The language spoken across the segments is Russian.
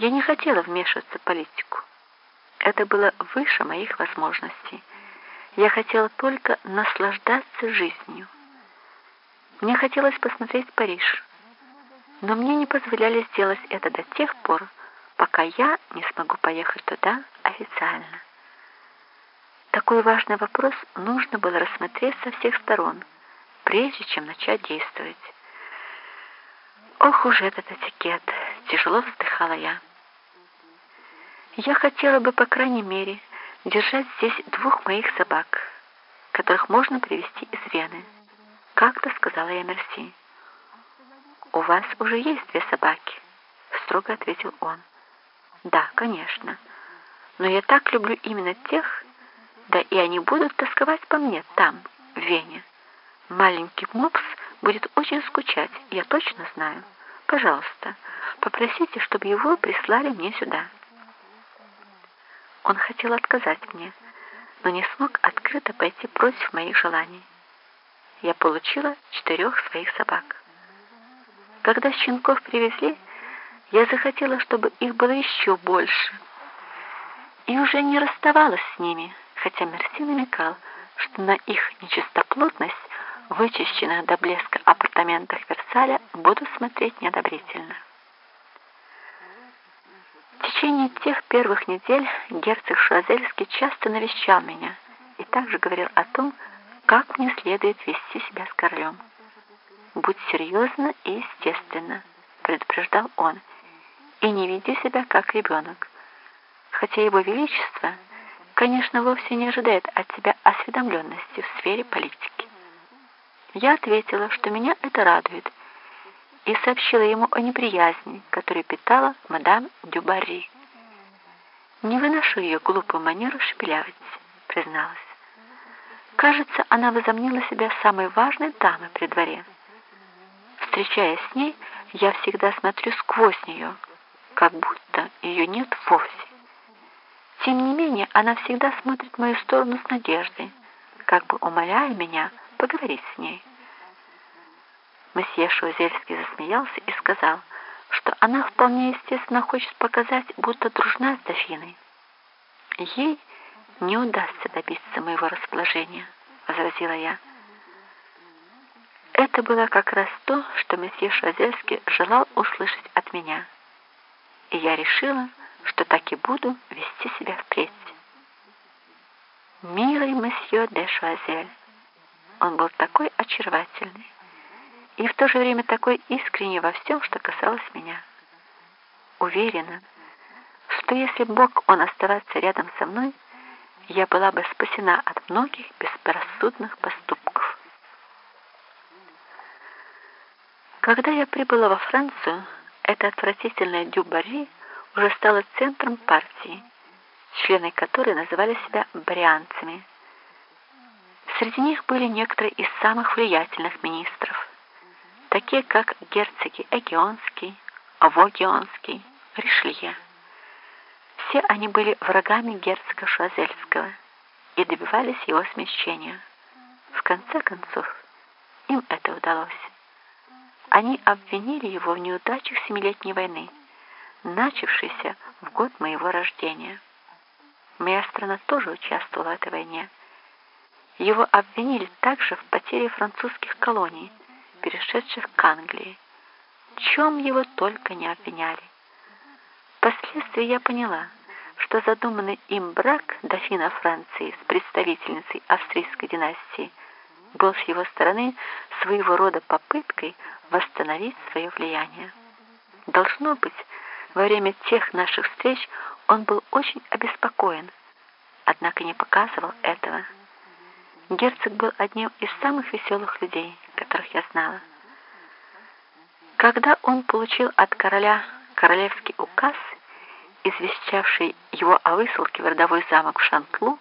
Я не хотела вмешиваться в политику. Это было выше моих возможностей. Я хотела только наслаждаться жизнью. Мне хотелось посмотреть Париж, но мне не позволяли сделать это до тех пор, пока я не смогу поехать туда официально. Такой важный вопрос нужно было рассмотреть со всех сторон, прежде чем начать действовать. Ох уж этот этикет! Тяжело вздыхала я. Я хотела бы, по крайней мере, держать здесь двух моих собак, которых можно привезти из Вены. Как-то сказала я Мерси. «У вас уже есть две собаки», — строго ответил он. «Да, конечно. Но я так люблю именно тех, да и они будут тосковать по мне там, в Вене. Маленький мопс будет очень скучать, я точно знаю. Пожалуйста, попросите, чтобы его прислали мне сюда». Он хотел отказать мне, но не смог открыто пойти против моих желаний. Я получила четырех своих собак. Когда щенков привезли, я захотела, чтобы их было еще больше. И уже не расставалась с ними, хотя Мерси намекал, что на их нечистоплотность вычищенных до блеска апартаментах Версаля буду смотреть неодобрительно течение тех первых недель герцог Шуазельский часто навещал меня и также говорил о том, как мне следует вести себя с королем. «Будь серьезно и естественно», — предупреждал он, — «и не веди себя как ребенок, хотя его величество, конечно, вовсе не ожидает от тебя осведомленности в сфере политики». Я ответила, что меня это радует, и сообщила ему о неприязни, которую питала мадам Дюбари. «Не выношу ее глупую манеру шепелявить», — призналась. «Кажется, она возомнила себя самой важной дамой при дворе. Встречаясь с ней, я всегда смотрю сквозь нее, как будто ее нет вовсе. Тем не менее, она всегда смотрит в мою сторону с надеждой, как бы умоляя меня поговорить с ней». Месье Шузельский засмеялся и сказал, что она вполне естественно хочет показать, будто дружна с дофиной. Ей не удастся добиться моего расположения, возразила я. Это было как раз то, что месье Шазельский желал услышать от меня. И я решила, что так и буду вести себя впредь. Милый месье де Шуазель, он был такой очаровательный и в то же время такой искренний во всем, что касалось меня. Уверена, что если Бог Он оставаться рядом со мной, я была бы спасена от многих беспорассудных поступков. Когда я прибыла во Францию, эта отвратительная Дюбари уже стала центром партии, члены которой называли себя брианцами. Среди них были некоторые из самых влиятельных министров такие как герцоги Эгионский, Авогионский, Ришелье. Все они были врагами герцога Шуазельского и добивались его смещения. В конце концов, им это удалось. Они обвинили его в неудачах Семилетней войны, начавшейся в год моего рождения. Моя страна тоже участвовала в этой войне. Его обвинили также в потере французских колоний, перешедших к Англии. В чем его только не обвиняли. Впоследствии я поняла, что задуманный им брак дофина Франции с представительницей австрийской династии был с его стороны своего рода попыткой восстановить свое влияние. Должно быть, во время тех наших встреч он был очень обеспокоен, однако не показывал этого. Герцог был одним из самых веселых людей, которых я знала. Когда он получил от короля королевский указ, извещавший его о высылке в родовой замок в Шантлу,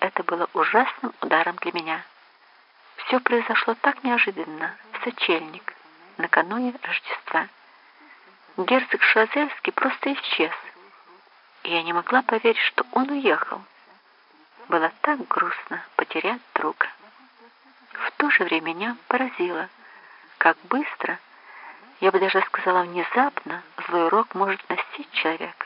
это было ужасным ударом для меня. Все произошло так неожиданно, в сочельник, накануне Рождества. Герцог Шазельский просто исчез, и я не могла поверить, что он уехал. Было так грустно потерять друга. То же время меня поразило, как быстро, я бы даже сказала внезапно, злой рок может настичь человека.